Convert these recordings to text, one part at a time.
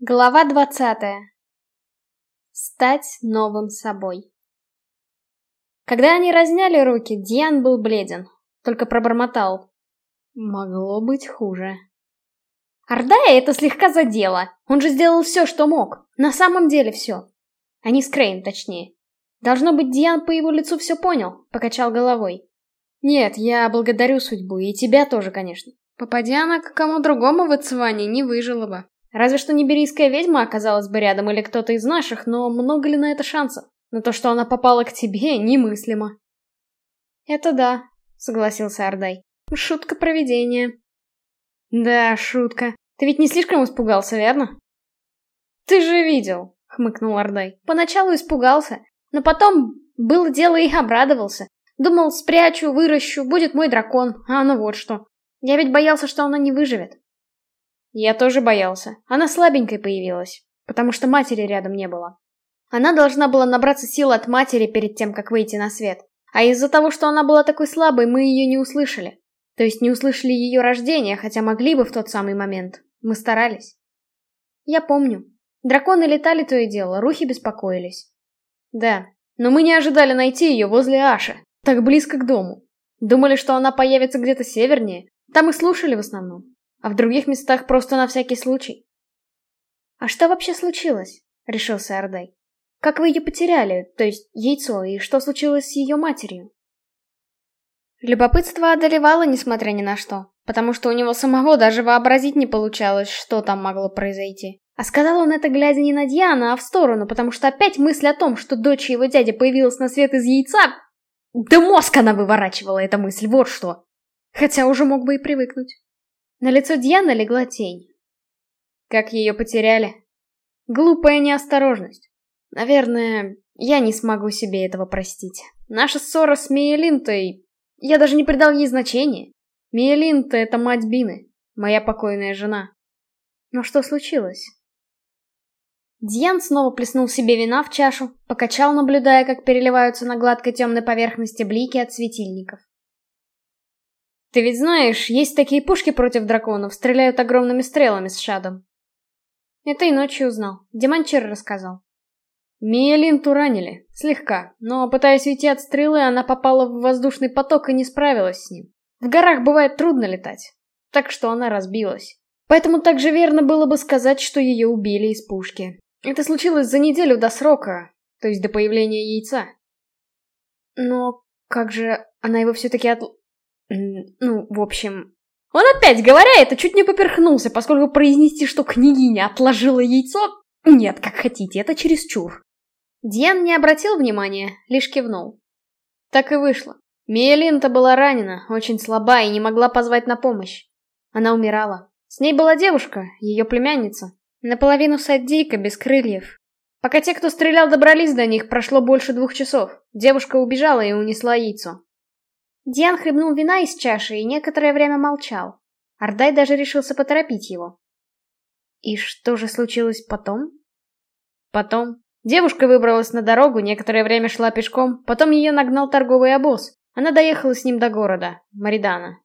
Глава двадцатая. Стать новым собой. Когда они разняли руки, Диан был бледен, только пробормотал. Могло быть хуже. Ардая это слегка задело. Он же сделал все, что мог. На самом деле все. Они с Крейн, точнее. Должно быть, Диан по его лицу все понял, покачал головой. Нет, я благодарю судьбу, и тебя тоже, конечно. Попадя она к кому другому в Ицване, не выжила бы. Разве что неберийская ведьма оказалась бы рядом или кто-то из наших, но много ли на это шансов? На то, что она попала к тебе, немыслимо. Это да, согласился Ардай. Шутка проведения. Да, шутка. Ты ведь не слишком испугался, верно? Ты же видел, хмыкнул Ардай. Поначалу испугался, но потом было дело и обрадовался. Думал, спрячу, выращу, будет мой дракон, а оно вот что. Я ведь боялся, что она не выживет. Я тоже боялся. Она слабенькой появилась, потому что матери рядом не было. Она должна была набраться сил от матери перед тем, как выйти на свет. А из-за того, что она была такой слабой, мы ее не услышали. То есть не услышали ее рождения, хотя могли бы в тот самый момент. Мы старались. Я помню. Драконы летали то и дело, рухи беспокоились. Да, но мы не ожидали найти ее возле Аши, так близко к дому. Думали, что она появится где-то севернее. Там и слушали в основном а в других местах просто на всякий случай. «А что вообще случилось?» — решился Ардай. «Как вы ее потеряли, то есть яйцо, и что случилось с ее матерью?» Любопытство одолевало, несмотря ни на что, потому что у него самого даже вообразить не получалось, что там могло произойти. А сказал он это, глядя не на Диана, а в сторону, потому что опять мысль о том, что дочь его дяди появилась на свет из яйца... Да мозг она выворачивала, эта мысль, вот что! Хотя уже мог бы и привыкнуть. На лицо Дьяна легла тень. Как ее потеряли? Глупая неосторожность. Наверное, я не смогу себе этого простить. Наша ссора с Миелинтой... Я даже не придал ей значения. Миелинта — это мать Бины, моя покойная жена. Но что случилось? Дьян снова плеснул себе вина в чашу, покачал, наблюдая, как переливаются на гладкой темной поверхности блики от светильников. Ты ведь знаешь, есть такие пушки против драконов, стреляют огромными стрелами с шадом. Это и ночью узнал. Деманчер рассказал. Миелинту ранили, слегка, но, пытаясь уйти от стрелы, она попала в воздушный поток и не справилась с ним. В горах бывает трудно летать, так что она разбилась. Поэтому также верно было бы сказать, что ее убили из пушки. Это случилось за неделю до срока, то есть до появления яйца. Но как же она его все-таки от... Ну, в общем... Он опять, говоря это, чуть не поперхнулся, поскольку произнести, что княгиня отложила яйцо... Нет, как хотите, это чересчур. Диан не обратил внимания, лишь кивнул. Так и вышло. Миелинта была ранена, очень слаба и не могла позвать на помощь. Она умирала. С ней была девушка, ее племянница. Наполовину саддийка, без крыльев. Пока те, кто стрелял, добрались до них, прошло больше двух часов. Девушка убежала и унесла яйцо. Диан хлебнул вина из чаши и некоторое время молчал. Ардай даже решился поторопить его. И что же случилось потом? Потом. Девушка выбралась на дорогу, некоторое время шла пешком, потом ее нагнал торговый обоз. Она доехала с ним до города, Маридана.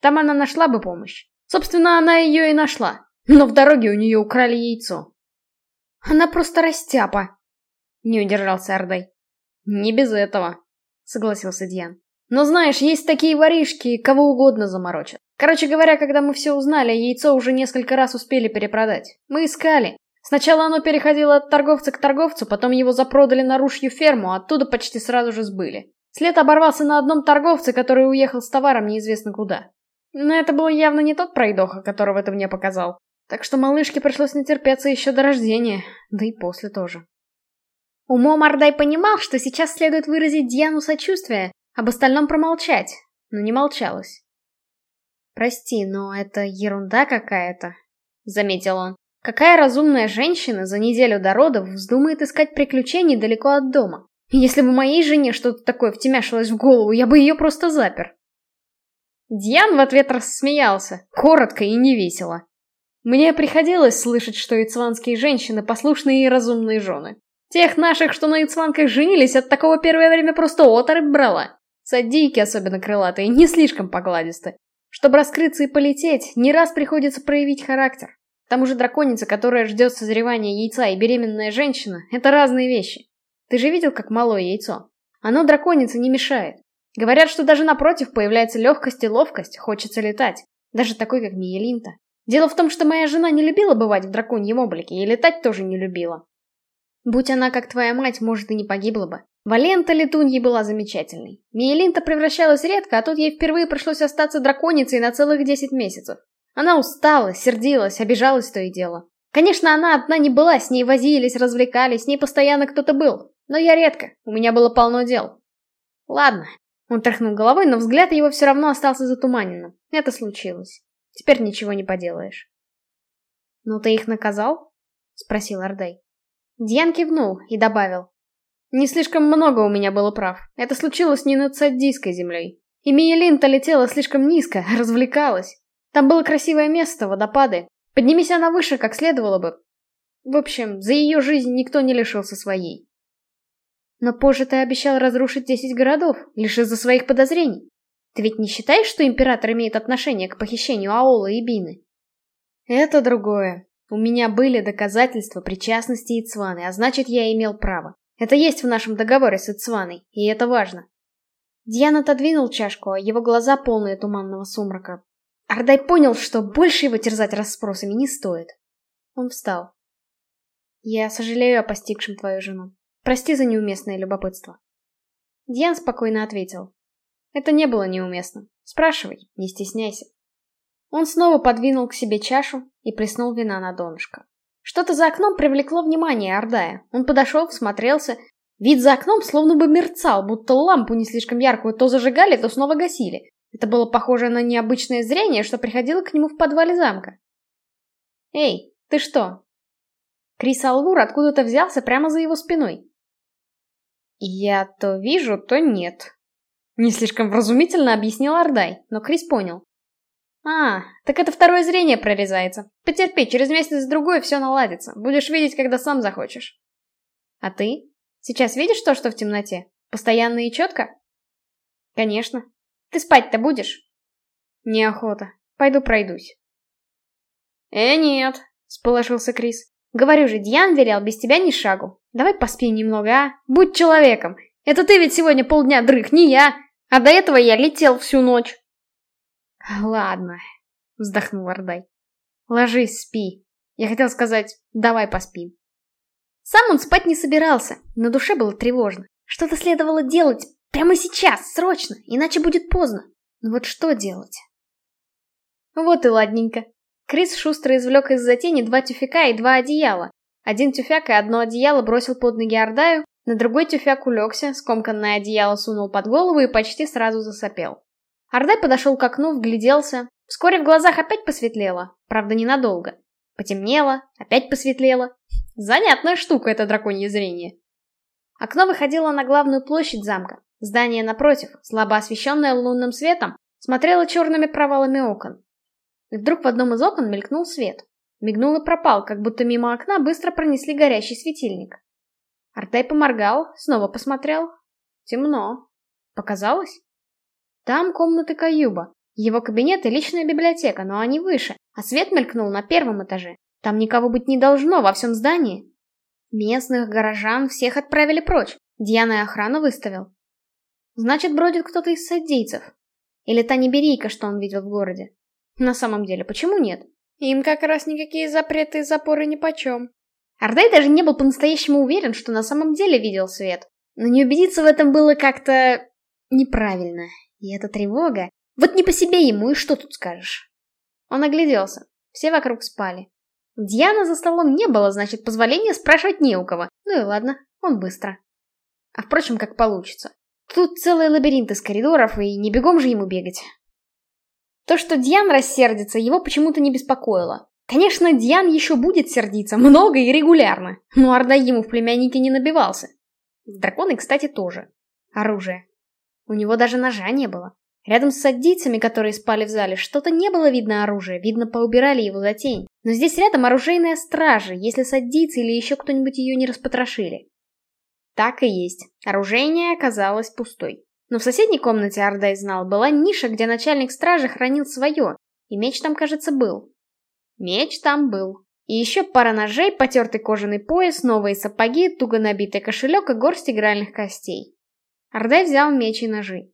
Там она нашла бы помощь. Собственно, она ее и нашла. Но в дороге у нее украли яйцо. Она просто растяпа. Не удержался Ардай. Не без этого, согласился Диан. Но знаешь, есть такие воришки, кого угодно заморочат. Короче говоря, когда мы все узнали, яйцо уже несколько раз успели перепродать. Мы искали. Сначала оно переходило от торговца к торговцу, потом его запродали на рушью ферму, а оттуда почти сразу же сбыли. След оборвался на одном торговце, который уехал с товаром неизвестно куда. Но это был явно не тот пройдоха, которого ты мне показал. Так что малышке пришлось натерпеться еще до рождения, да и после тоже. Умом Ардай понимал, что сейчас следует выразить Диану сочувствие, об остальном промолчать, но не молчалось. «Прости, но это ерунда какая-то», — заметил он. «Какая разумная женщина за неделю до родов вздумает искать приключений далеко от дома? Если бы моей жене что-то такое втемяшилось в голову, я бы ее просто запер». Дьян в ответ рассмеялся, коротко и невесело. Мне приходилось слышать, что ицванские женщины послушные и разумные жены. Тех наших, что на ицванках женились, от такого первое время просто оторопь брала. Садийки, особенно крылатые, не слишком погладисты. Чтобы раскрыться и полететь, не раз приходится проявить характер. тому же драконица, которая ждет созревания яйца, и беременная женщина — это разные вещи. Ты же видел, как малое яйцо? Оно драконице не мешает. Говорят, что даже напротив появляется легкость и ловкость, хочется летать. Даже такой, как Миелинта. Дело в том, что моя жена не любила бывать в драконьем облике, и летать тоже не любила. Будь она как твоя мать, может, и не погибла бы. Валента летуньей была замечательной. Миелинта превращалась редко, а тут ей впервые пришлось остаться драконицей на целых 10 месяцев. Она устала, сердилась, обижалась то и дело. Конечно, она одна не была, с ней возились, развлекались, с ней постоянно кто-то был. Но я редко, у меня было полно дел. Ладно. Он тряхнул головой, но взгляд его все равно остался затуманенным. Это случилось. Теперь ничего не поделаешь. «Ну ты их наказал?» — спросил Ордей. Дьян кивнул и добавил. «Не слишком много у меня было прав. Это случилось не над Саддийской землей. И Миелинта летела слишком низко, развлекалась. Там было красивое место, водопады. Поднимись она выше, как следовало бы. В общем, за ее жизнь никто не лишился своей. Но позже ты обещал разрушить десять городов, лишь из-за своих подозрений. Ты ведь не считаешь, что император имеет отношение к похищению Аола и Бины? Это другое. У меня были доказательства причастности Ицваны, а значит, я имел право. Это есть в нашем договоре с Ицваной, и это важно. Дьян отодвинул чашку, а его глаза полные туманного сумрака. Ардай понял, что больше его терзать расспросами не стоит. Он встал. «Я сожалею о постигшем твою жену. Прости за неуместное любопытство». Дьян спокойно ответил. Это не было неуместно. Спрашивай, не стесняйся. Он снова подвинул к себе чашу и плеснул вина на донышко. Что-то за окном привлекло внимание Ордая. Он подошел, всмотрелся. Вид за окном словно бы мерцал, будто лампу не слишком яркую то зажигали, то снова гасили. Это было похоже на необычное зрение, что приходило к нему в подвале замка. «Эй, ты что?» Крис Алвур откуда-то взялся прямо за его спиной. «Я то вижу, то нет», не слишком вразумительно объяснил Ардай, но Крис понял. А, так это второе зрение прорезается. Потерпи, через месяц-другой все наладится. Будешь видеть, когда сам захочешь. А ты? Сейчас видишь то, что в темноте? Постоянно и четко? Конечно. Ты спать-то будешь? Неохота. Пойду пройдусь. Э, нет, сполошился Крис. Говорю же, Дьян велел без тебя ни шагу. Давай поспим немного, а? Будь человеком. Это ты ведь сегодня полдня дрых, не я. А до этого я летел всю ночь. Ладно, вздохнул Ордай. Ложись, спи. Я хотел сказать, давай поспим. Сам он спать не собирался, на душе было тревожно. Что-то следовало делать прямо сейчас, срочно, иначе будет поздно. Но вот что делать? Вот и ладненько. Крис шустро извлек из-за тени два тюфяка и два одеяла. Один тюфяк и одно одеяло бросил под ноги Ордаю, на другой тюфяк улегся, скомканное одеяло сунул под голову и почти сразу засопел. Ардай подошел к окну, вгляделся. Вскоре в глазах опять посветлело, правда ненадолго. Потемнело, опять посветлело. Занятная штука это драконье зрение. Окно выходило на главную площадь замка. Здание напротив, слабо освещенное лунным светом, смотрело черными провалами окон. И вдруг в одном из окон мелькнул свет. Мигнул и пропал, как будто мимо окна быстро пронесли горящий светильник. Артай поморгал, снова посмотрел. Темно. Показалось? Там комнаты Каюба. Его кабинет и личная библиотека, но они выше, а свет мелькнул на первом этаже. Там никого быть не должно во всем здании. Местных, горожан, всех отправили прочь. Дьяна и охрану выставил. Значит, бродит кто-то из садийцев. Или та неберийка, что он видел в городе. На самом деле, почему нет? Им как раз никакие запреты и запоры нипочем. Ардай даже не был по-настоящему уверен, что на самом деле видел свет. Но не убедиться в этом было как-то... неправильно. И эта тревога... Вот не по себе ему, и что тут скажешь? Он огляделся. Все вокруг спали. Диана за столом не было, значит, позволения спрашивать не у кого. Ну и ладно, он быстро. А впрочем, как получится. Тут целый лабиринт из коридоров, и не бегом же ему бегать. То, что Диан рассердится, его почему-то не беспокоило. Конечно, Диан еще будет сердиться, много и регулярно, но Орда ему в племяннике не набивался. Драконы, кстати, тоже. Оружие. У него даже ножа не было. Рядом с саддийцами, которые спали в зале, что-то не было видно оружия, видно, поубирали его за тень. Но здесь рядом оружейная стража, если саддийцы или еще кто-нибудь ее не распотрошили. Так и есть. Оружейная оказалась пустой. Но в соседней комнате Ардай знал, была ниша, где начальник стражи хранил свое, и меч там, кажется, был. Меч там был. И еще пара ножей, потертый кожаный пояс, новые сапоги, туго набитый кошелек и горсть игральных костей. Ардай взял меч и ножи.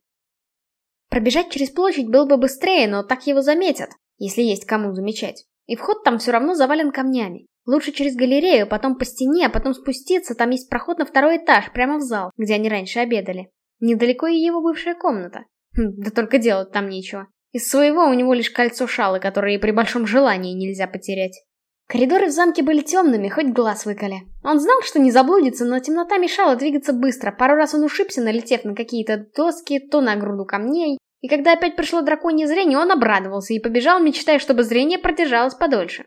Пробежать через площадь было бы быстрее, но так его заметят, если есть кому замечать. И вход там все равно завален камнями. Лучше через галерею, потом по стене, а потом спуститься, там есть проход на второй этаж, прямо в зал, где они раньше обедали. Недалеко и его бывшая комната. Хм, да только делать там нечего. Из своего у него лишь кольцо шалы, которое и при большом желании нельзя потерять. Коридоры в замке были темными, хоть глаз выколи. Он знал, что не заблудится, но темнота мешала двигаться быстро. Пару раз он ушибся, налетев на какие-то доски, то на груду камней. И когда опять пришло драконье зрение, он обрадовался и побежал, мечтая, чтобы зрение продержалось подольше.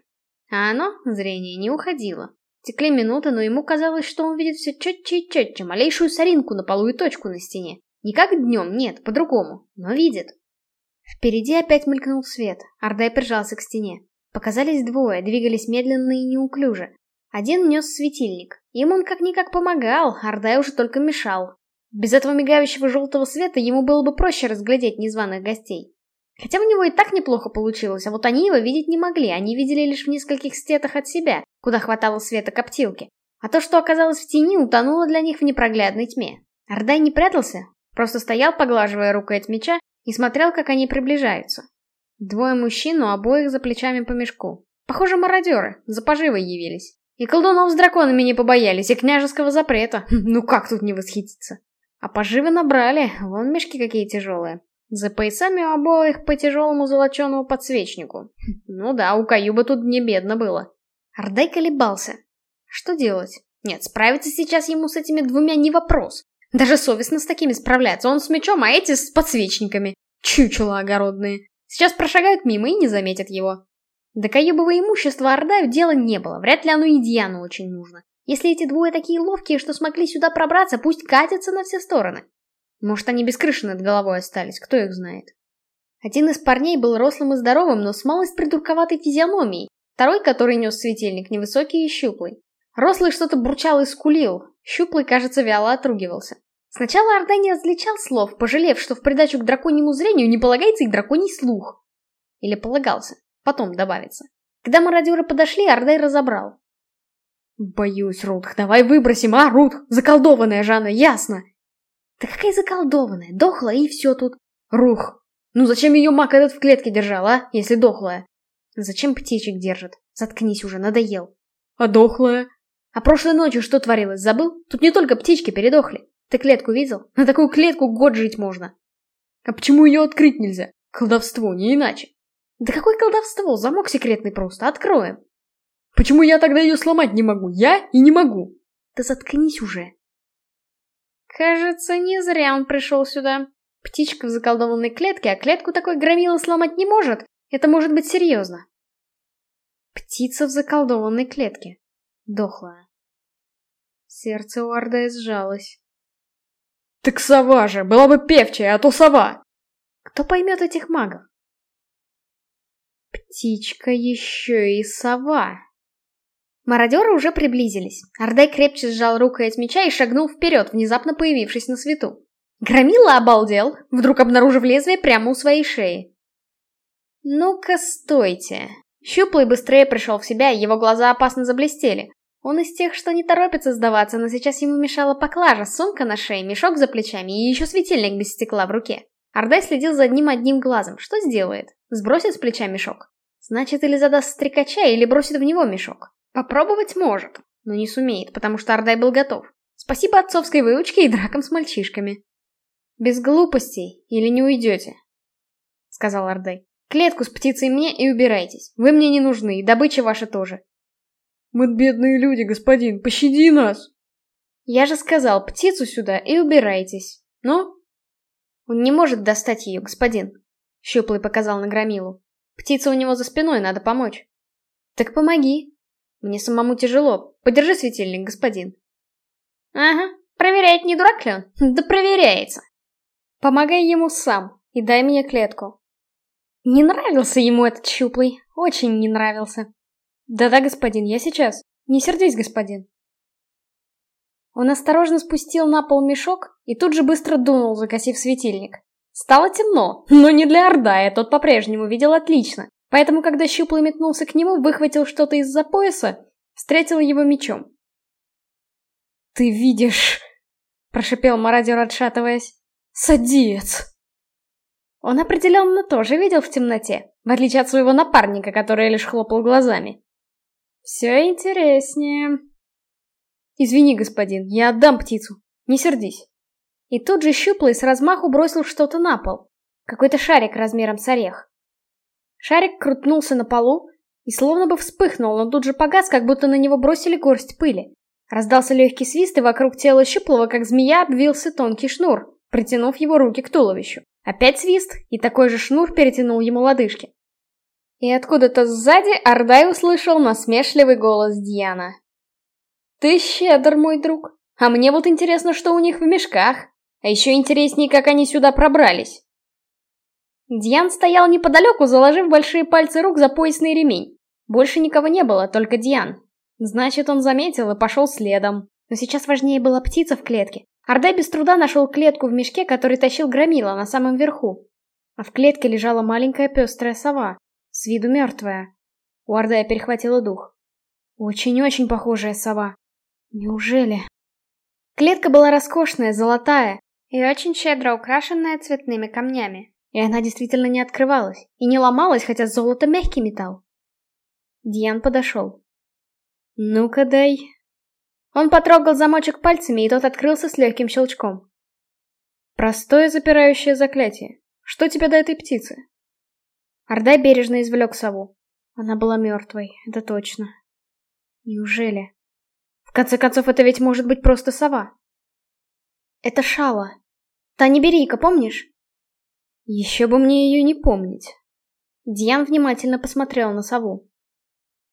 А оно, зрение, не уходило. Текли минуты, но ему казалось, что он видит все четче и четче, малейшую соринку на полу и точку на стене. Не как днем, нет, по-другому, но видит. Впереди опять мелькнул свет, Ардай прижался к стене. Показались двое, двигались медленно и неуклюже. Один нес светильник. Им он как-никак помогал, Ардай уже только мешал. Без этого мигающего желтого света ему было бы проще разглядеть незваных гостей. Хотя у него и так неплохо получилось, а вот они его видеть не могли, они видели лишь в нескольких стетах от себя, куда хватало света коптилки. А то, что оказалось в тени, утонуло для них в непроглядной тьме. Ардай не прятался, просто стоял, поглаживая рукой от меча, и смотрел, как они приближаются. Двое мужчин, у обоих за плечами по мешку. Похоже, мародеры, за поживой явились. И колдунов с драконами не побоялись, и княжеского запрета. Ну как тут не восхититься? А поживы набрали, вон мешки какие тяжелые. За поясами у обоих по тяжелому золоченому подсвечнику. Ну да, у Каюба тут не бедно было. Ардай колебался. Что делать? Нет, справиться сейчас ему с этими двумя не вопрос. Даже совестно с такими справляться. Он с мечом, а эти с подсвечниками. Чучело огородные. Сейчас прошагают мимо и не заметят его. До Каюбова имущества Ардаю дела не было. Вряд ли оно и Диану очень нужно. Если эти двое такие ловкие, что смогли сюда пробраться, пусть катятся на все стороны. Может, они без крыши над головой остались, кто их знает. Один из парней был рослым и здоровым, но с малость придурковатой физиономией. Второй, который нес светильник, невысокий и щуплый. Рослый что-то бурчал и скулил. Щуплый, кажется, вяло отругивался. Сначала Орда не различал слов, пожалев, что в придачу к драконьему зрению не полагается и драконий слух. Или полагался. Потом добавится. Когда мародеры подошли, Ордай разобрал. «Боюсь, Рудх, давай выбросим, а, Рудх? Заколдованная Жанна, ясно!» Да какая заколдованная, дохла и все тут. Рух. Ну зачем ее маг этот в клетке держал, а, если дохлая? Зачем птичек держит? Заткнись уже, надоел. А дохлая? А прошлой ночью что творилось, забыл? Тут не только птички передохли. Ты клетку видел? На такую клетку год жить можно. А почему ее открыть нельзя? Колдовство, не иначе. Да какое колдовство? Замок секретный просто, откроем. Почему я тогда ее сломать не могу? Я и не могу. Да заткнись уже. Кажется, не зря он пришел сюда. Птичка в заколдованной клетке, а клетку такой громила сломать не может. Это может быть серьезно. Птица в заколдованной клетке. Дохлая. Сердце у Ардая сжалось. Так сова же, была бы певчая, а то сова. Кто поймет этих магов? Птичка еще и сова. Мародеры уже приблизились. Ордай крепче сжал рукоять меча и шагнул вперед, внезапно появившись на свету. Громила обалдел, вдруг обнаружив лезвие прямо у своей шеи. «Ну-ка, стойте!» Щуплый быстрее пришел в себя, его глаза опасно заблестели. Он из тех, что не торопится сдаваться, но сейчас ему мешала поклажа, сумка на шее, мешок за плечами и еще светильник без стекла в руке. Ордай следил за одним одним глазом. Что сделает? Сбросит с плеча мешок? Значит, или задаст стрекача, или бросит в него мешок. Попробовать может, но не сумеет, потому что Ардай был готов. Спасибо отцовской выучке и дракам с мальчишками. Без глупостей или не уйдете, сказал Ардай. Клетку с птицей мне и убирайтесь. Вы мне не нужны, и добыча ваша тоже. Мы бедные люди, господин, пощади нас. Я же сказал, птицу сюда и убирайтесь. Ну? Он не может достать ее, господин. Щуплый показал на громилу. Птица у него за спиной, надо помочь. Так помоги, мне самому тяжело. Подержи светильник, господин. Ага, проверяет, не дурак ли он? Да проверяется. Помогай ему сам и дай мне клетку. Не нравился ему этот щуплый, очень не нравился. Да-да, господин, я сейчас. Не сердись, господин. Он осторожно спустил на пол мешок и тут же быстро дунул, закосив светильник. Стало темно, но не для Ордая, тот по-прежнему видел отлично. Поэтому, когда Щуплый метнулся к нему, выхватил что-то из-за пояса, встретил его мечом. «Ты видишь...» — прошипел мародер, отшатываясь. «Садец!» Он определенно тоже видел в темноте, в отличие от своего напарника, который лишь хлопал глазами. «Все интереснее...» «Извини, господин, я отдам птицу. Не сердись». И тут же щуплый с размаху бросил что-то на пол. Какой-то шарик размером с орех. Шарик крутнулся на полу и словно бы вспыхнул, но тут же погас, как будто на него бросили горсть пыли. Раздался легкий свист, и вокруг тела щуплого, как змея, обвился тонкий шнур, притянув его руки к туловищу. Опять свист, и такой же шнур перетянул ему лодыжки. И откуда-то сзади Ардай услышал насмешливый голос Диана. «Ты щедр, мой друг. А мне вот интересно, что у них в мешках. А еще интереснее, как они сюда пробрались». Диан стоял неподалеку, заложив большие пальцы рук за поясный ремень. Больше никого не было, только Диан. Значит, он заметил и пошел следом. Но сейчас важнее была птица в клетке. Ордай без труда нашел клетку в мешке, который тащил Громила на самом верху. А в клетке лежала маленькая пестрая сова, с виду мертвая. У Ордая перехватило дух. Очень-очень похожая сова. Неужели? Клетка была роскошная, золотая и очень щедро украшенная цветными камнями. И она действительно не открывалась, и не ломалась, хотя золото мягкий металл. Диан подошел. «Ну-ка дай». Он потрогал замочек пальцами, и тот открылся с легким щелчком. «Простое запирающее заклятие. Что тебе до этой птицы?» Ордай бережно извлек сову. Она была мертвой, это точно. Неужели? В конце концов, это ведь может быть просто сова. Это шала. Та Неберийка, помнишь? Еще бы мне ее не помнить. Диан внимательно посмотрел на сову.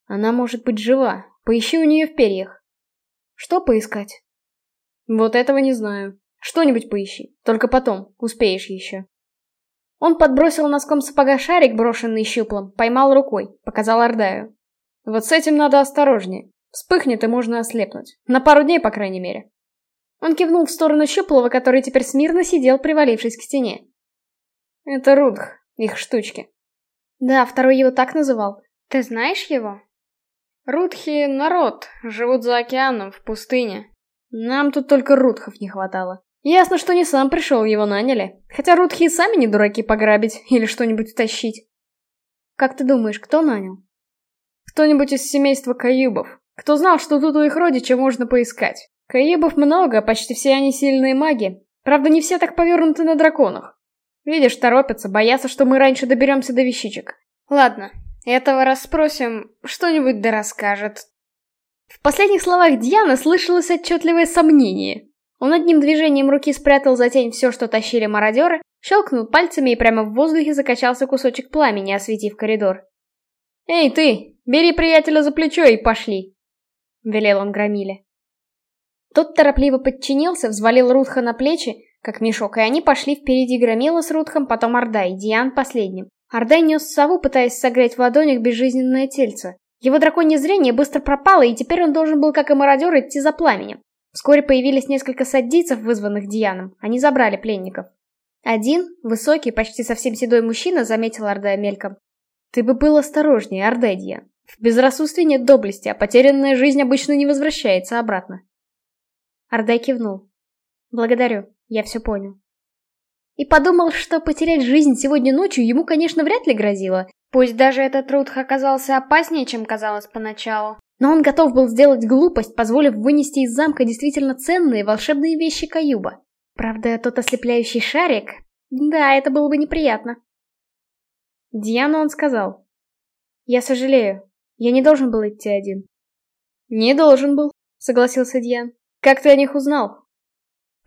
Она может быть жива. Поищи у нее в перьях. Что поискать? Вот этого не знаю. Что-нибудь поищи. Только потом. Успеешь еще. Он подбросил носком сапога шарик, брошенный щуплом, поймал рукой, показал Ордаю. Вот с этим надо осторожнее. Вспыхнет и можно ослепнуть. На пару дней, по крайней мере. Он кивнул в сторону Щуплова, который теперь смирно сидел, привалившись к стене. Это Рудх, их штучки. Да, второй его так называл. Ты знаешь его? Рудхи — народ, живут за океаном, в пустыне. Нам тут только Рудхов не хватало. Ясно, что не сам пришел, его наняли. Хотя Рудхи и сами не дураки пограбить или что-нибудь утащить. Как ты думаешь, кто нанял? Кто-нибудь из семейства Каюбов. Кто знал, что тут у их родича можно поискать. Каюбов много, почти все они сильные маги. Правда, не все так повернуты на драконах. Видишь, торопятся, боятся, что мы раньше доберемся до вещичек. Ладно, этого расспросим, что-нибудь да расскажет. В последних словах Дианы слышалось отчетливое сомнение. Он одним движением руки спрятал за тень все, что тащили мародеры, щелкнул пальцами и прямо в воздухе закачался кусочек пламени, осветив коридор. «Эй, ты! Бери приятеля за плечо и пошли!» — велел он громиле. Тот торопливо подчинился, взвалил Рутха на плечи, как мешок, и они пошли впереди Громила с Рутхом, потом Ордай, Диан последним. Ордай нес сову, пытаясь согреть в ладонях безжизненное тельце. Его драконье зрение быстро пропало, и теперь он должен был, как и мародер, идти за пламенем. Вскоре появились несколько саддийцев, вызванных Дианом. Они забрали пленников. Один, высокий, почти совсем седой мужчина, заметил Ордая мельком. «Ты бы был осторожнее, Диан. В безрассудстве нет доблести, а потерянная жизнь обычно не возвращается обратно». Ордай кивнул. «Благодарю». Я все понял. И подумал, что потерять жизнь сегодня ночью ему, конечно, вряд ли грозило. Пусть даже этот труд оказался опаснее, чем казалось поначалу. Но он готов был сделать глупость, позволив вынести из замка действительно ценные волшебные вещи Каюба. Правда, тот ослепляющий шарик... Да, это было бы неприятно. Диану он сказал. «Я сожалею. Я не должен был идти один». «Не должен был», — согласился Диан. «Как ты о них узнал?»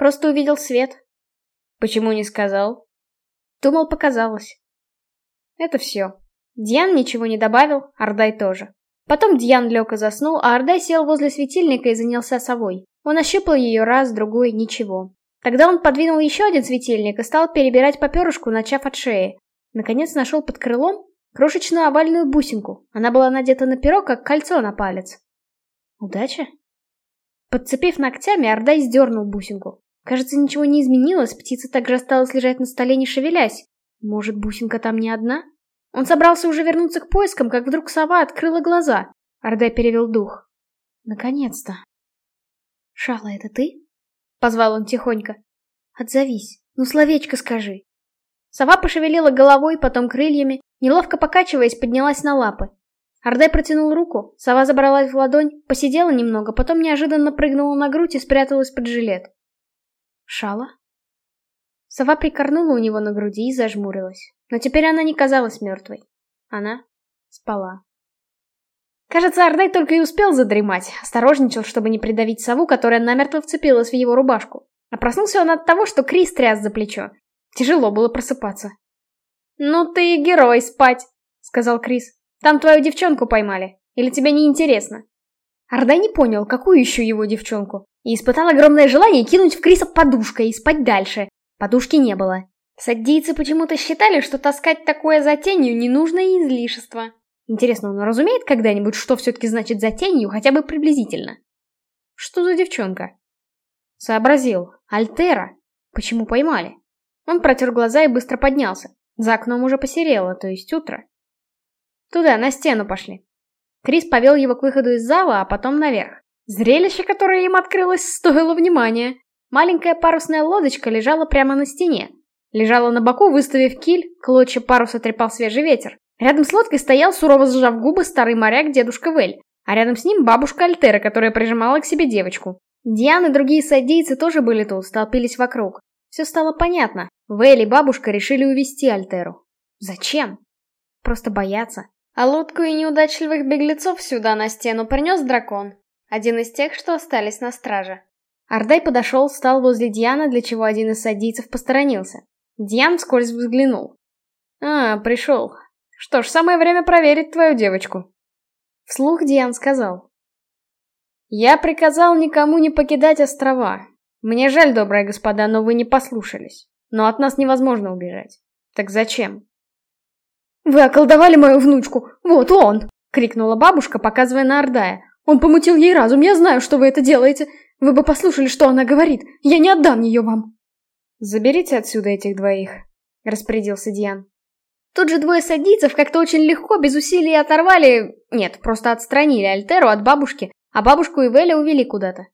Просто увидел свет. Почему не сказал? Думал, показалось. Это все. Диан ничего не добавил, Ардай тоже. Потом Диан лег и заснул, а Ардай сел возле светильника и занялся совой. Он ощупал ее раз, другой, ничего. Тогда он подвинул еще один светильник и стал перебирать по перышку, начав от шеи. Наконец нашел под крылом крошечную овальную бусинку. Она была надета на перо, как кольцо на палец. Удача? Подцепив ногтями, Ардай сдернул бусинку. Кажется, ничего не изменилось, птица также осталась лежать на столе, не шевелясь. Может, бусинка там не одна? Он собрался уже вернуться к поискам, как вдруг сова открыла глаза. Ардай перевел дух. Наконец-то. «Шала, это ты?» — позвал он тихонько. «Отзовись, ну словечко скажи». Сова пошевелила головой, потом крыльями, неловко покачиваясь, поднялась на лапы. Ардай протянул руку, сова забралась в ладонь, посидела немного, потом неожиданно прыгнула на грудь и спряталась под жилет. «Шала?» Сова прикорнула у него на груди и зажмурилась. Но теперь она не казалась мертвой. Она спала. Кажется, Ардай только и успел задремать, осторожничал, чтобы не придавить сову, которая намертво вцепилась в его рубашку. А проснулся он от того, что Крис тряс за плечо. Тяжело было просыпаться. «Ну ты и герой спать», — сказал Крис. «Там твою девчонку поймали. Или тебе не интересно?» Ардай не понял, какую еще его девчонку, и испытал огромное желание кинуть в Криса подушкой и спать дальше. Подушки не было. Саддийцы почему-то считали, что таскать такое за тенью не нужно и излишество. Интересно, он разумеет когда-нибудь, что все-таки значит за тенью, хотя бы приблизительно? Что за девчонка? Сообразил. Альтера. Почему поймали? Он протер глаза и быстро поднялся. За окном уже посерело, то есть утро. Туда, на стену пошли. Крис повел его к выходу из зала, а потом наверх. Зрелище, которое им открылось, стоило внимания. Маленькая парусная лодочка лежала прямо на стене. Лежала на боку, выставив киль, клочья паруса трепал свежий ветер. Рядом с лодкой стоял, сурово сжав губы, старый моряк дедушка Вель, а рядом с ним бабушка Альтера, которая прижимала к себе девочку. Диан и другие садийцы тоже были тут, столпились вокруг. Все стало понятно. Вэль и бабушка решили увести Альтеру. Зачем? Просто бояться. А лодку и неудачливых беглецов сюда на стену принес дракон. Один из тех, что остались на страже. Ардай подошел, встал возле Диана, для чего один из садийцев посторонился. Диан вскользь взглянул. «А, пришел. Что ж, самое время проверить твою девочку». Вслух Диан сказал. «Я приказал никому не покидать острова. Мне жаль, добрые господа, но вы не послушались. Но от нас невозможно убежать. Так зачем?» «Вы околдовали мою внучку! Вот он!» — крикнула бабушка, показывая на Ордая. «Он помутил ей разум, я знаю, что вы это делаете! Вы бы послушали, что она говорит! Я не отдам ее вам!» «Заберите отсюда этих двоих», — распорядился Диан. Тут же двое садийцев как-то очень легко, без усилий оторвали... Нет, просто отстранили Альтеру от бабушки, а бабушку и Веля увели куда-то.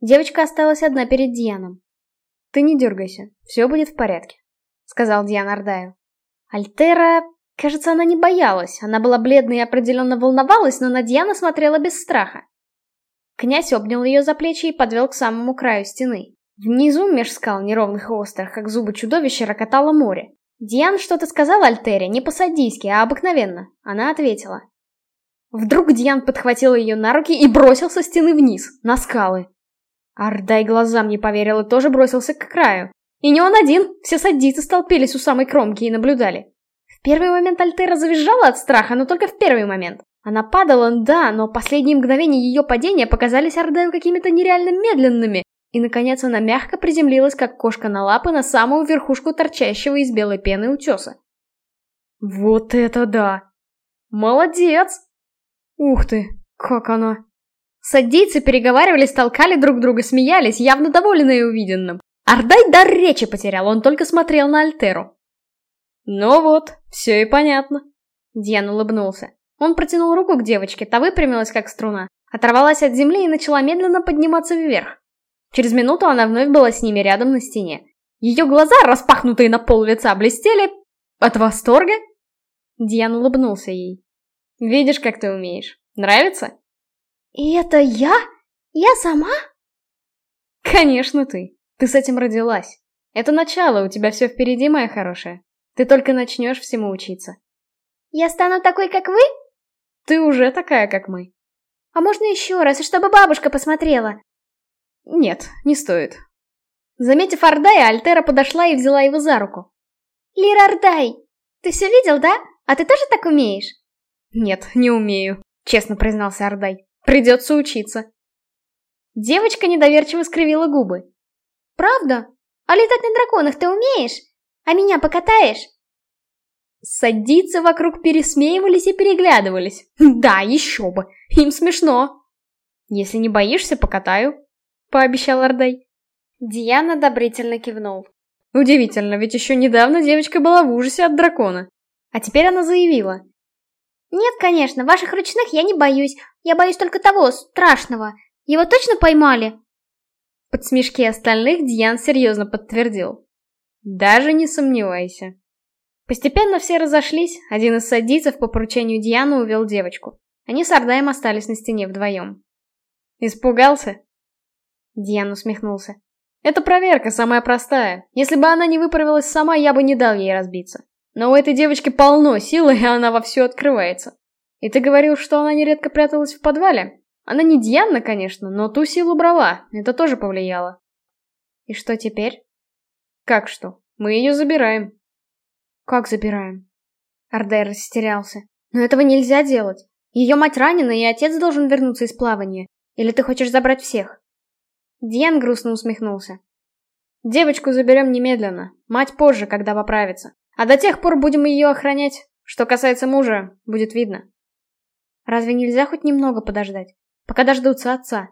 Девочка осталась одна перед Дианом. «Ты не дергайся, все будет в порядке», — сказал Диан Ардаю. Альтера... Кажется, она не боялась, она была бледной и определенно волновалась, но на Диана смотрела без страха. Князь обнял ее за плечи и подвел к самому краю стены. Внизу, меж скал неровных и острых, как зубы чудовища, рокотало море. Диан что-то сказал Альтере, не по-садийски, а обыкновенно. Она ответила. Вдруг Диан подхватил ее на руки и бросил со стены вниз, на скалы. Ардай глазам не поверил и тоже бросился к краю. И не он один, все садийцы столпились у самой кромки и наблюдали. В первый момент Альтера завизжала от страха, но только в первый момент. Она падала, да, но последние мгновения ее падения показались Ардаю какими-то нереально медленными, и, наконец, она мягко приземлилась, как кошка на лапы, на самую верхушку торчащего из белой пены утеса. Вот это да! Молодец! Ух ты, как она! Садийцы переговаривались, толкали друг друга, смеялись, явно довольные увиденным. Ардай дар речи потерял, он только смотрел на Альтеру. «Ну вот, все и понятно». Диан улыбнулся. Он протянул руку к девочке, та выпрямилась, как струна, оторвалась от земли и начала медленно подниматься вверх. Через минуту она вновь была с ними рядом на стене. Ее глаза, распахнутые на пол лица, блестели от восторга. Диан улыбнулся ей. «Видишь, как ты умеешь. Нравится?» «И это я? Я сама?» «Конечно ты. Ты с этим родилась. Это начало, у тебя все впереди, моя хорошая. Ты только начнешь всему учиться». «Я стану такой, как вы?» «Ты уже такая, как мы». «А можно еще раз, чтобы бабушка посмотрела? Нет, не стоит. Заметив Ардая, Альтера подошла и взяла его за руку. Лир Ардай, ты все видел, да? А ты тоже так умеешь? Нет, не умею, честно признался Ардай. Придется учиться. Девочка недоверчиво скривила губы. Правда? А летать на драконах ты умеешь? А меня покатаешь? Садиться вокруг пересмеивались и переглядывались. Да, еще бы, им смешно. Если не боишься, покатаю пообещал Ордай. Диана одобрительно кивнул. Удивительно, ведь еще недавно девочка была в ужасе от дракона. А теперь она заявила. Нет, конечно, ваших ручных я не боюсь. Я боюсь только того, страшного. Его точно поймали? Под смешки остальных Дьян серьезно подтвердил. Даже не сомневайся. Постепенно все разошлись, один из садийцев по поручению Дианы увел девочку. Они с Ардаем остались на стене вдвоем. «Испугался?» Диан усмехнулся. «Это проверка, самая простая. Если бы она не выправилась сама, я бы не дал ей разбиться. Но у этой девочки полно силы, и она вовсю открывается. И ты говорил, что она нередко пряталась в подвале? Она не Диана, конечно, но ту силу брала, это тоже повлияло. И что теперь? Как что? Мы ее забираем. Как забираем? Ардер растерялся. Но этого нельзя делать. Ее мать ранена, и отец должен вернуться из плавания. Или ты хочешь забрать всех? Диан грустно усмехнулся. Девочку заберем немедленно. Мать позже, когда поправится. А до тех пор будем ее охранять. Что касается мужа, будет видно. Разве нельзя хоть немного подождать? Пока дождутся отца.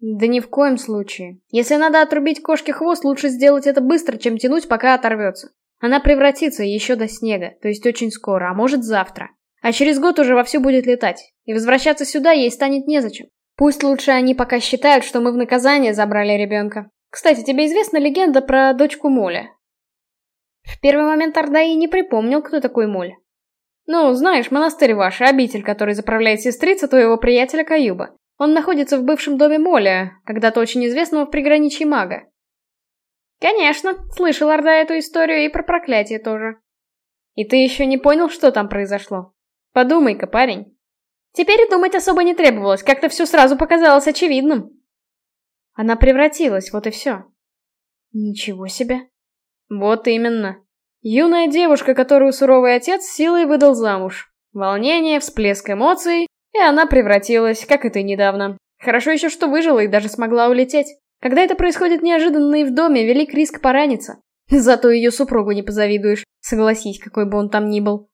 Да ни в коем случае. Если надо отрубить кошке хвост, лучше сделать это быстро, чем тянуть, пока оторвется. Она превратится еще до снега, то есть очень скоро, а может завтра. А через год уже вовсю будет летать. И возвращаться сюда ей станет незачем. Пусть лучше они пока считают, что мы в наказание забрали ребенка. Кстати, тебе известна легенда про дочку Моля? В первый момент Ардаи не припомнил, кто такой Моль. Ну, знаешь, монастырь ваш, обитель, который заправляет сестрица твоего приятеля Каюба. Он находится в бывшем доме Моля, когда-то очень известного в приграничье мага. Конечно, слышал Орда эту историю и про проклятие тоже. И ты еще не понял, что там произошло? Подумай-ка, парень. Теперь думать особо не требовалось, как-то все сразу показалось очевидным. Она превратилась, вот и все. Ничего себе. Вот именно. Юная девушка, которую суровый отец силой выдал замуж. Волнение, всплеск эмоций, и она превратилась, как и ты недавно. Хорошо еще, что выжила и даже смогла улететь. Когда это происходит неожиданно и в доме, велик риск пораниться. Зато ее супругу не позавидуешь, согласись, какой бы он там ни был.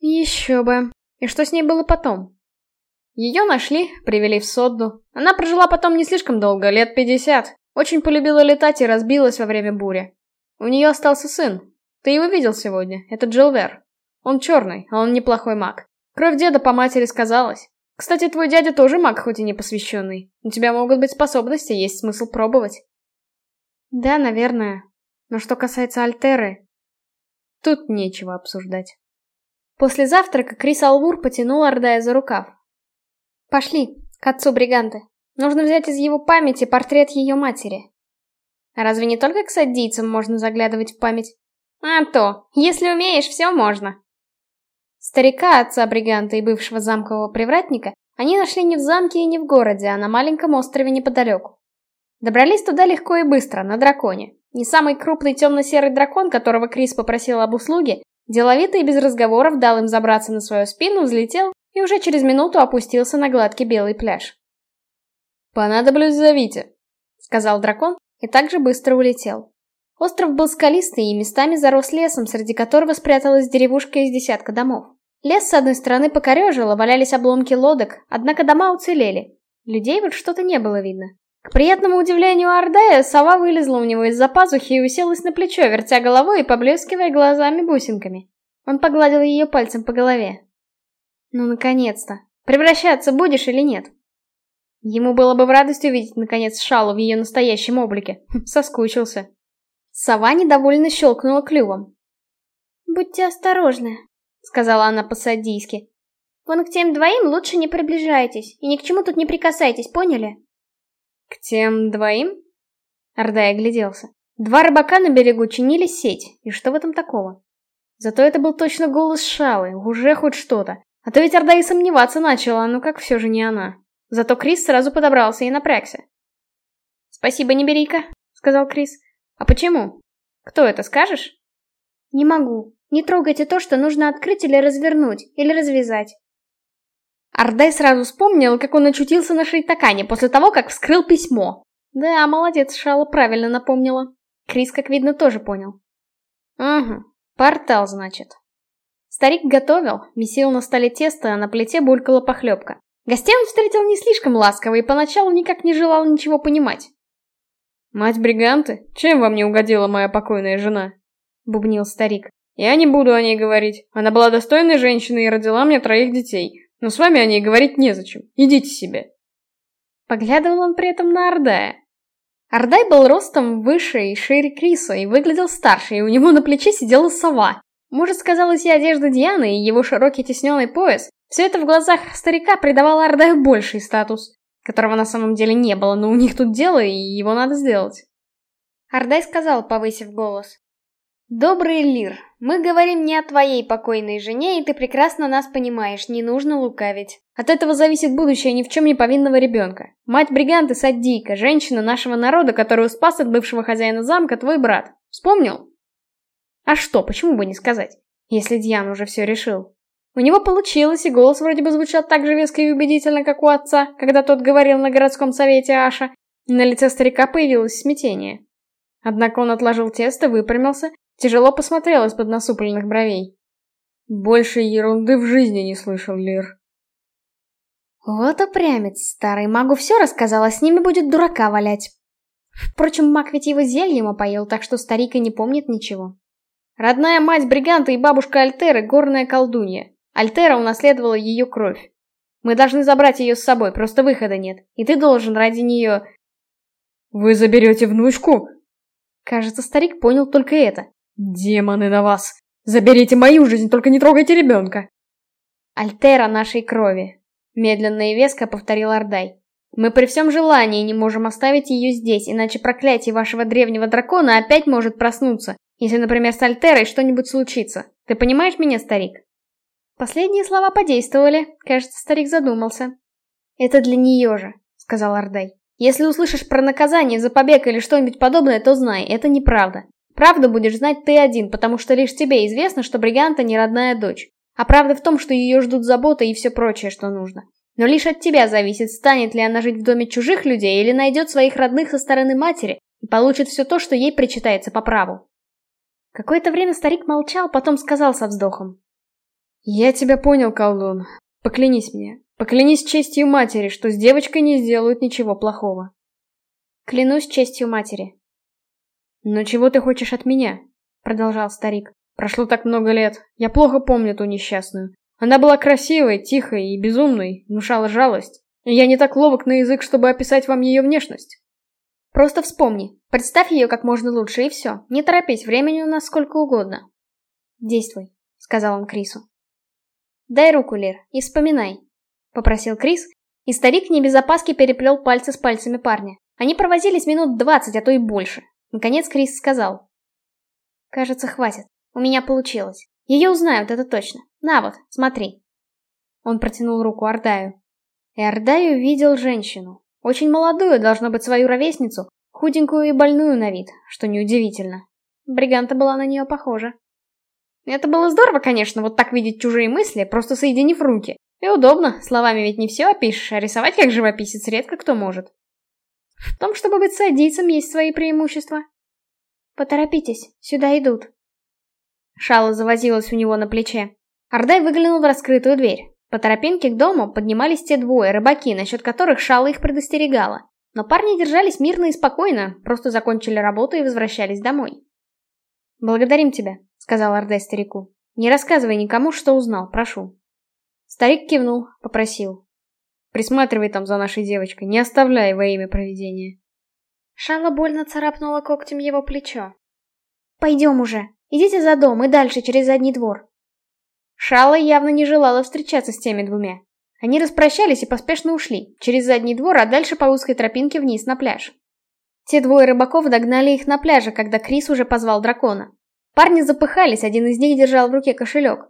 Еще бы. И что с ней было потом? Ее нашли, привели в Содду. Она прожила потом не слишком долго, лет пятьдесят. Очень полюбила летать и разбилась во время бури. У нее остался сын. Ты его видел сегодня, это Джилвер. Он черный, а он неплохой маг. Кровь деда по матери сказалась. Кстати, твой дядя тоже маг, хоть и не посвященный. У тебя могут быть способности, есть смысл пробовать. Да, наверное. Но что касается Альтеры... Тут нечего обсуждать. После завтрака Крис Алвур потянул Ордая за рукав. Пошли, к отцу Бриганты. Нужно взять из его памяти портрет ее матери. Разве не только к саддийцам можно заглядывать в память? А то, если умеешь, все можно. Старика, отца Бриганта и бывшего замкового привратника, они нашли не в замке и не в городе, а на маленьком острове неподалеку. Добрались туда легко и быстро, на драконе. Не самый крупный темно-серый дракон, которого Крис попросил об услуге, деловито и без разговоров дал им забраться на свою спину, взлетел и уже через минуту опустился на гладкий белый пляж. «Понадоблюсь, зовите», — сказал дракон и также быстро улетел. Остров был скалистый и местами зарос лесом, среди которого спряталась деревушка из десятка домов. Лес с одной стороны покорежило, валялись обломки лодок, однако дома уцелели. Людей вот что-то не было видно. К приятному удивлению Ардая, сова вылезла у него из-за пазухи и уселась на плечо, вертя головой и поблескивая глазами-бусинками. Он погладил ее пальцем по голове. «Ну, наконец-то! Превращаться будешь или нет?» Ему было бы в радость увидеть, наконец, Шалу в ее настоящем облике. Хм, соскучился. Сова недовольно щелкнула клювом. «Будьте осторожны», — сказала она по-садийски. «Вон к тем двоим лучше не приближайтесь, и ни к чему тут не прикасайтесь, поняли?» «К тем двоим?» Ордай огляделся. Два рыбака на берегу чинили сеть, и что в этом такого? Зато это был точно голос Шалы, уже хоть что-то. А то ведь Ордай сомневаться начала, но как все же не она. Зато Крис сразу подобрался и напрягся. «Спасибо, не бери-ка», — сказал Крис. «А почему? Кто это, скажешь?» «Не могу. Не трогайте то, что нужно открыть или развернуть, или развязать». Ардай сразу вспомнил, как он очутился на Шейтакане после того, как вскрыл письмо. Да, молодец, Шала правильно напомнила. Крис, как видно, тоже понял. Угу, портал, значит. Старик готовил, месил на столе тесто, а на плите булькала похлебка. Гостей он встретил не слишком ласково и поначалу никак не желал ничего понимать. «Мать Бриганты, чем вам не угодила моя покойная жена?» — бубнил старик. Я не буду о ней говорить. Она была достойной женщиной и родила мне троих детей. Но с вами о ней говорить незачем. Идите себе. Поглядывал он при этом на Ордая. Ордай был ростом выше и шире Криса и выглядел старше, и у него на плече сидела сова. Может, сказалась и одежда Дианы, и его широкий тесненный пояс. Все это в глазах старика придавало Ордаю больший статус, которого на самом деле не было, но у них тут дело, и его надо сделать. Ордай сказал, повысив голос. «Добрый Лир, мы говорим не о твоей покойной жене, и ты прекрасно нас понимаешь, не нужно лукавить. От этого зависит будущее ни в чем не повинного ребенка. Мать Бриганты Саддийка, женщина нашего народа, которую спас от бывшего хозяина замка твой брат. Вспомнил? А что, почему бы не сказать, если Дьян уже все решил? У него получилось, и голос вроде бы звучал так же веско и убедительно, как у отца, когда тот говорил на городском совете Аша. На лице старика появилось смятение. Однако он отложил тесто, выпрямился Тяжело посмотрел из-под насупленных бровей. Больше ерунды в жизни не слышал, Лир. Вот упрямец старый, магу все рассказал, а с ними будет дурака валять. Впрочем, маг ведь его зельем опоил, так что старик и не помнит ничего. Родная мать Бриганта и бабушка Альтеры — горная колдунья. Альтера унаследовала ее кровь. Мы должны забрать ее с собой, просто выхода нет. И ты должен ради нее... Вы заберете внучку? Кажется, старик понял только это. Демоны на вас! Заберите мою жизнь, только не трогайте ребенка! Альтера нашей крови, медленно и веско повторил Ардай. Мы при всем желании не можем оставить ее здесь, иначе проклятие вашего древнего дракона опять может проснуться, если, например, с Альтерой что-нибудь случится. Ты понимаешь меня, старик? Последние слова подействовали. Кажется, старик задумался. Это для нее же, сказал Ардай. Если услышишь про наказание за побег или что-нибудь подобное, то знай, это неправда. Правду будешь знать ты один, потому что лишь тебе известно, что Бриганта не родная дочь. А правда в том, что ее ждут заботы и все прочее, что нужно. Но лишь от тебя зависит, станет ли она жить в доме чужих людей или найдет своих родных со стороны матери и получит все то, что ей причитается по праву. Какое-то время старик молчал, потом сказал со вздохом. «Я тебя понял, колдун. Поклянись мне. Поклянись честью матери, что с девочкой не сделают ничего плохого». «Клянусь честью матери», «Но чего ты хочешь от меня?» — продолжал старик. «Прошло так много лет. Я плохо помню ту несчастную. Она была красивой, тихой и безумной, внушала жалость. И я не так ловок на язык, чтобы описать вам ее внешность». «Просто вспомни. Представь ее как можно лучше, и все. Не торопись, времени у нас сколько угодно». «Действуй», — сказал он Крису. «Дай руку, Лер, и вспоминай», — попросил Крис, и старик не без опаски переплел пальцы с пальцами парня. Они провозились минут двадцать, а то и больше, Наконец Крис сказал. Кажется, хватит. У меня получилось. Ее узнают, это точно. На вот, смотри. Он протянул руку Ардаю. И Ардаю видел женщину. Очень молодую, должно быть, свою ровесницу, худенькую и больную на вид, что неудивительно. Бриганта была на нее похожа. Это было здорово, конечно, вот так видеть чужие мысли, просто соединив руки. И удобно, словами ведь не все опишешь, а рисовать как живописец редко кто может. В том, чтобы быть садийцем, есть свои преимущества. Поторопитесь, сюда идут. Шала завозилась у него на плече. Ардай выглянул в раскрытую дверь. По тропинке к дому поднимались те двое, рыбаки, насчет которых Шала их предостерегала. Но парни держались мирно и спокойно, просто закончили работу и возвращались домой. «Благодарим тебя», — сказал Ардай старику. «Не рассказывай никому, что узнал, прошу». Старик кивнул, попросил. Присматривай там за нашей девочкой, не оставляй во имя проведения. Шала больно царапнула когтем его плечо. «Пойдем уже. Идите за дом и дальше через задний двор». Шала явно не желала встречаться с теми двумя. Они распрощались и поспешно ушли, через задний двор, а дальше по узкой тропинке вниз на пляж. Те двое рыбаков догнали их на пляже, когда Крис уже позвал дракона. Парни запыхались, один из них держал в руке кошелек.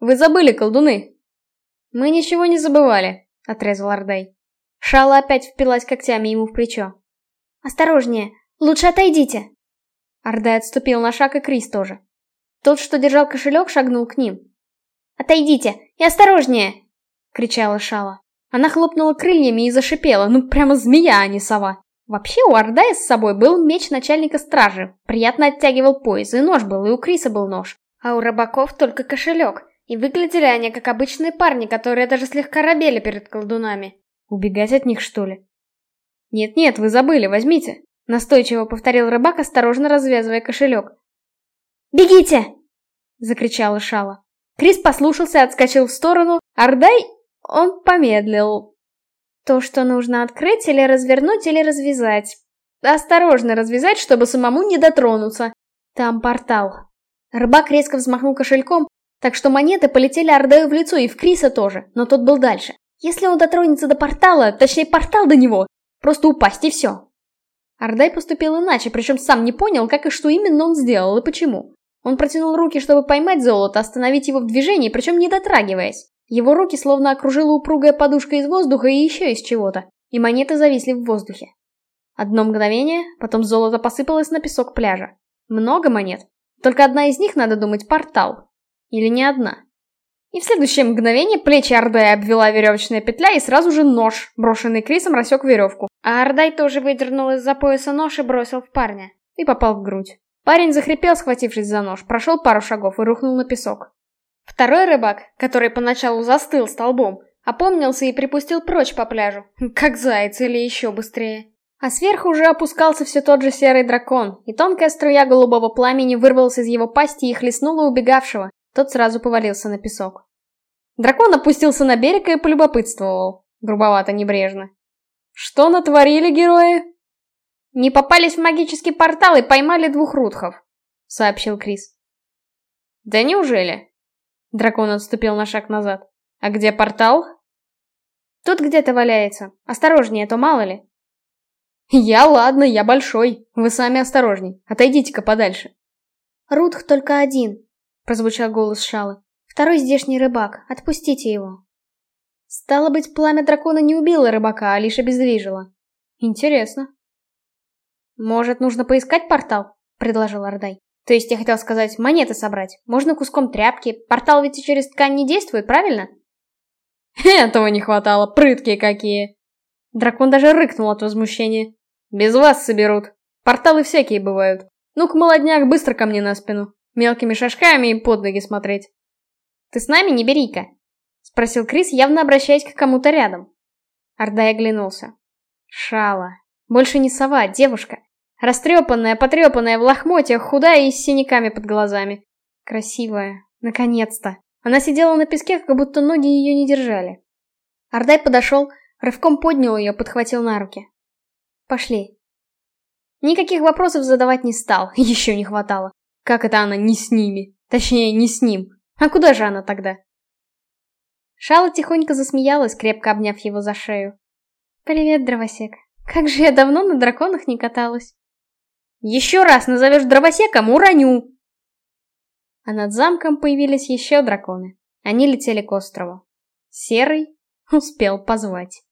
«Вы забыли, колдуны?» «Мы ничего не забывали», — отрезал Ордай. Шала опять впилась когтями ему в плечо. «Осторожнее! Лучше отойдите!» Ордай отступил на шаг, и Крис тоже. Тот, что держал кошелек, шагнул к ним. «Отойдите! И осторожнее!» — кричала Шала. Она хлопнула крыльями и зашипела, ну прямо змея, а не сова. Вообще у Ордая с собой был меч начальника стражи, приятно оттягивал пояс, и нож был, и у Криса был нож. А у рыбаков только кошелек, и выглядели они как обычные парни, которые даже слегка робели перед колдунами. Убегать от них, что ли? «Нет-нет, вы забыли, возьмите!» Настойчиво повторил рыбак, осторожно развязывая кошелек. «Бегите!» закричала Шала. Крис послушался и отскочил в сторону. Ардай... Он помедлил. То, что нужно открыть или развернуть, или развязать. Осторожно развязать, чтобы самому не дотронуться. Там портал. Рыбак резко взмахнул кошельком, так что монеты полетели Ардаю в лицо и в Криса тоже, но тот был дальше. Если он дотронется до портала, точнее портал до него, просто упасть и все. Ардай поступил иначе, причем сам не понял, как и что именно он сделал и почему. Он протянул руки, чтобы поймать золото, остановить его в движении, причем не дотрагиваясь. Его руки словно окружила упругая подушка из воздуха и еще из чего-то, и монеты зависли в воздухе. Одно мгновение, потом золото посыпалось на песок пляжа. Много монет. Только одна из них, надо думать, портал. Или не одна. И в следующее мгновение плечи Ордая обвела веревочная петля, и сразу же нож, брошенный Крисом, рассек веревку. А Ордай тоже выдернул из-за пояса нож и бросил в парня. И попал в грудь. Парень захрипел, схватившись за нож, прошел пару шагов и рухнул на песок. Второй рыбак, который поначалу застыл столбом, опомнился и припустил прочь по пляжу, как заяц или еще быстрее. А сверху уже опускался все тот же серый дракон, и тонкая струя голубого пламени вырвалась из его пасти и хлестнула убегавшего. Тот сразу повалился на песок. Дракон опустился на берег и полюбопытствовал, грубовато-небрежно. «Что натворили герои?» «Не попались в магический портал и поймали двух рудхов», — сообщил Крис. «Да неужели?» Дракон отступил на шаг назад. «А где портал?» «Тут где-то валяется. Осторожнее, а то мало ли». «Я ладно, я большой. Вы сами осторожней. Отойдите-ка подальше». «Рудх только один», — прозвучал голос Шалы. «Второй здешний рыбак. Отпустите его». Стало быть, пламя дракона не убило рыбака, а лишь обездвижило. Интересно. «Может, нужно поискать портал?» — предложил Ордай. «То есть я хотел сказать, монеты собрать. Можно куском тряпки. Портал ведь и через ткань не действует, правильно?» «Этого не хватало, прыткие какие!» Дракон даже рыкнул от возмущения. Без вас соберут. Порталы всякие бывают. Ну-ка, молодняк, быстро ко мне на спину. Мелкими шажками и под ноги смотреть. Ты с нами, не бери-ка? Спросил Крис, явно обращаясь к кому-то рядом. Ордай оглянулся. Шала. Больше не сова, девушка. Растрепанная, потрепанная, в лохмотьях, худая и с синяками под глазами. Красивая. Наконец-то. Она сидела на песке, как будто ноги ее не держали. Ордай подошел, рывком поднял ее, подхватил на руки. Пошли. Никаких вопросов задавать не стал, еще не хватало. Как это она не с ними? Точнее, не с ним. А куда же она тогда? Шала тихонько засмеялась, крепко обняв его за шею. «Привет, дровосек. Как же я давно на драконах не каталась!» «Еще раз назовешь дровосеком, уроню!» А над замком появились еще драконы. Они летели к острову. Серый успел позвать.